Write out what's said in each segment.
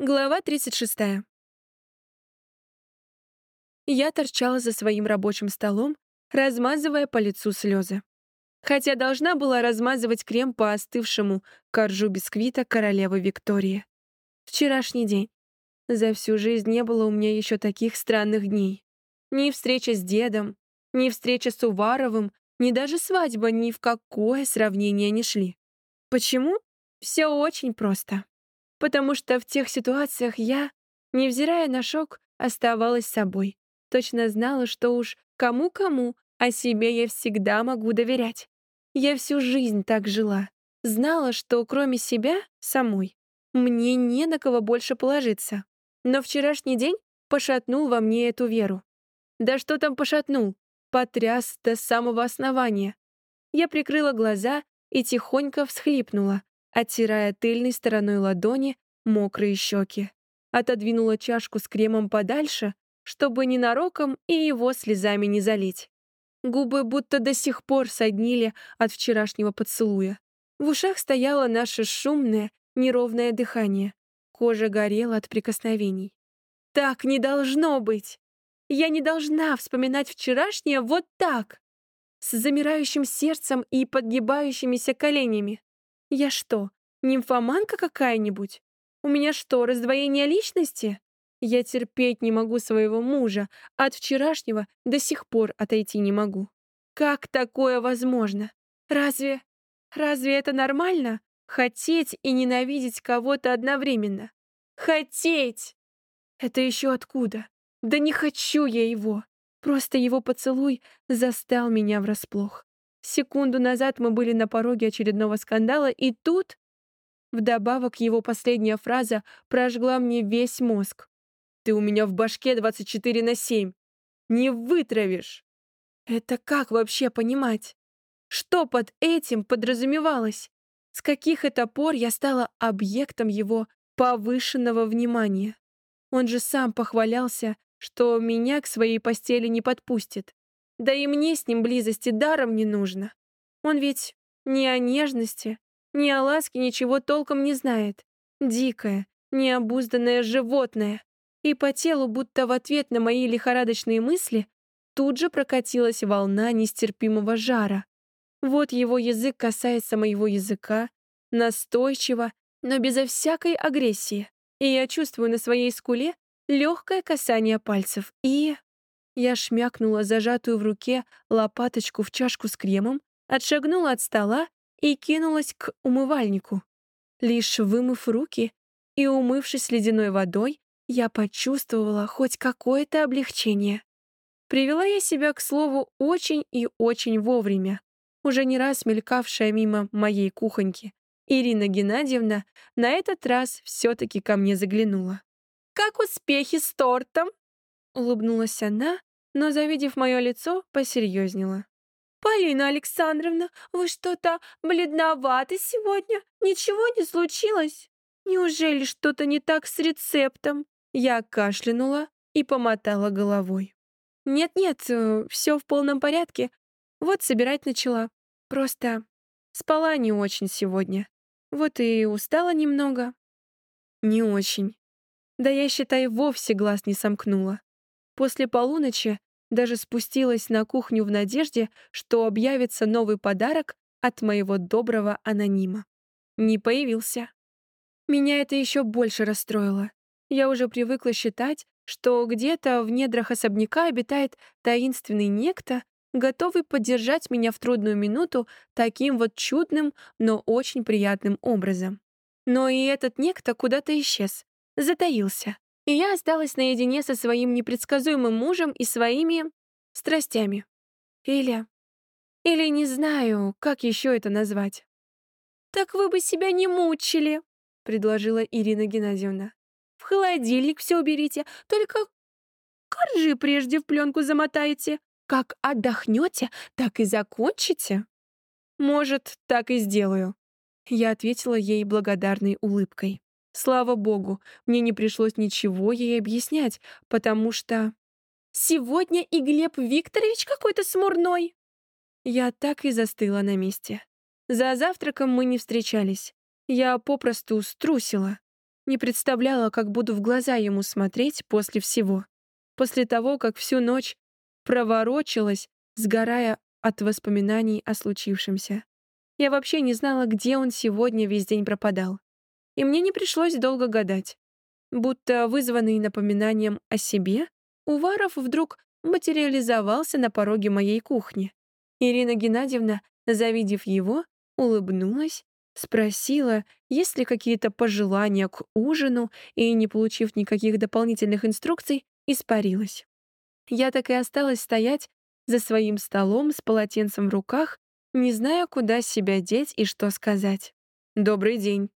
Глава 36. Я торчала за своим рабочим столом, размазывая по лицу слезы. Хотя должна была размазывать крем по остывшему коржу бисквита королевы Виктории. Вчерашний день. За всю жизнь не было у меня еще таких странных дней. Ни встреча с дедом, ни встреча с Уваровым, ни даже свадьба ни в какое сравнение не шли. Почему? Все очень просто потому что в тех ситуациях я, невзирая на шок, оставалась собой. Точно знала, что уж кому-кому, а себе я всегда могу доверять. Я всю жизнь так жила. Знала, что кроме себя, самой, мне не на кого больше положиться. Но вчерашний день пошатнул во мне эту веру. Да что там пошатнул? Потряс до самого основания. Я прикрыла глаза и тихонько всхлипнула, оттирая тыльной стороной ладони мокрые щеки. Отодвинула чашку с кремом подальше, чтобы ненароком и его слезами не залить. Губы будто до сих пор соднили от вчерашнего поцелуя. В ушах стояло наше шумное, неровное дыхание. Кожа горела от прикосновений. Так не должно быть! Я не должна вспоминать вчерашнее вот так! С замирающим сердцем и подгибающимися коленями. Я что, нимфоманка какая-нибудь? У меня что, раздвоение личности? Я терпеть не могу своего мужа, от вчерашнего до сих пор отойти не могу. Как такое возможно? Разве... разве это нормально? Хотеть и ненавидеть кого-то одновременно. Хотеть! Это еще откуда? Да не хочу я его. Просто его поцелуй застал меня врасплох. Секунду назад мы были на пороге очередного скандала, и тут... Вдобавок его последняя фраза прожгла мне весь мозг. «Ты у меня в башке 24 на 7. Не вытравишь!» Это как вообще понимать? Что под этим подразумевалось? С каких это пор я стала объектом его повышенного внимания? Он же сам похвалялся, что меня к своей постели не подпустит. Да и мне с ним близости даром не нужно. Он ведь ни о нежности, ни о ласке ничего толком не знает. Дикое, необузданное животное. И по телу, будто в ответ на мои лихорадочные мысли, тут же прокатилась волна нестерпимого жара. Вот его язык касается моего языка, настойчиво, но безо всякой агрессии. И я чувствую на своей скуле легкое касание пальцев и... Я шмякнула зажатую в руке лопаточку в чашку с кремом, отшагнула от стола и кинулась к умывальнику. Лишь вымыв руки и умывшись ледяной водой, я почувствовала хоть какое-то облегчение. Привела я себя, к слову, очень и очень вовремя. Уже не раз мелькавшая мимо моей кухоньки, Ирина Геннадьевна на этот раз все-таки ко мне заглянула. «Как успехи с тортом?» Улыбнулась она, но, завидев мое лицо, посерьезнела. «Полина Александровна, вы что-то бледноваты сегодня? Ничего не случилось? Неужели что-то не так с рецептом?» Я кашлянула и помотала головой. «Нет-нет, э, все в полном порядке. Вот собирать начала. Просто спала не очень сегодня. Вот и устала немного». «Не очень. Да я, считай, вовсе глаз не сомкнула. После полуночи даже спустилась на кухню в надежде, что объявится новый подарок от моего доброго анонима. Не появился. Меня это еще больше расстроило. Я уже привыкла считать, что где-то в недрах особняка обитает таинственный некто, готовый поддержать меня в трудную минуту таким вот чудным, но очень приятным образом. Но и этот некто куда-то исчез, затаился и я осталась наедине со своим непредсказуемым мужем и своими страстями. Или... Или не знаю, как еще это назвать. «Так вы бы себя не мучили», — предложила Ирина Геннадьевна. «В холодильник все уберите, только коржи прежде в пленку замотайте. Как отдохнете, так и закончите». «Может, так и сделаю», — я ответила ей благодарной улыбкой. Слава богу, мне не пришлось ничего ей объяснять, потому что... Сегодня и Глеб Викторович какой-то смурной. Я так и застыла на месте. За завтраком мы не встречались. Я попросту струсила. Не представляла, как буду в глаза ему смотреть после всего. После того, как всю ночь проворочилась, сгорая от воспоминаний о случившемся. Я вообще не знала, где он сегодня весь день пропадал. И мне не пришлось долго гадать. Будто вызванный напоминанием о себе, Уваров вдруг материализовался на пороге моей кухни. Ирина Геннадьевна, завидев его, улыбнулась, спросила, есть ли какие-то пожелания к ужину, и, не получив никаких дополнительных инструкций, испарилась. Я так и осталась стоять за своим столом с полотенцем в руках, не зная, куда себя деть и что сказать. «Добрый день».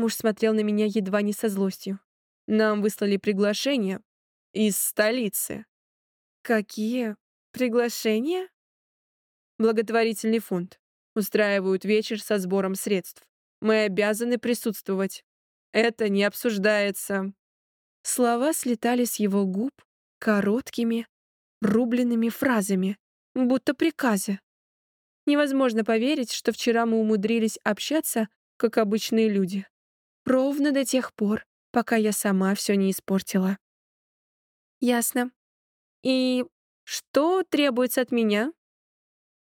Муж смотрел на меня едва не со злостью. «Нам выслали приглашение из столицы». «Какие приглашения?» «Благотворительный фонд. Устраивают вечер со сбором средств. Мы обязаны присутствовать. Это не обсуждается». Слова слетали с его губ короткими, рубленными фразами, будто приказы. Невозможно поверить, что вчера мы умудрились общаться, как обычные люди. Ровно до тех пор, пока я сама все не испортила. Ясно. И что требуется от меня?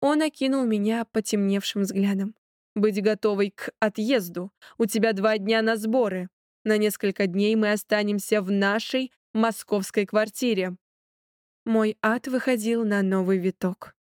Он окинул меня потемневшим взглядом. Быть готовой к отъезду. У тебя два дня на сборы. На несколько дней мы останемся в нашей московской квартире. Мой ад выходил на новый виток.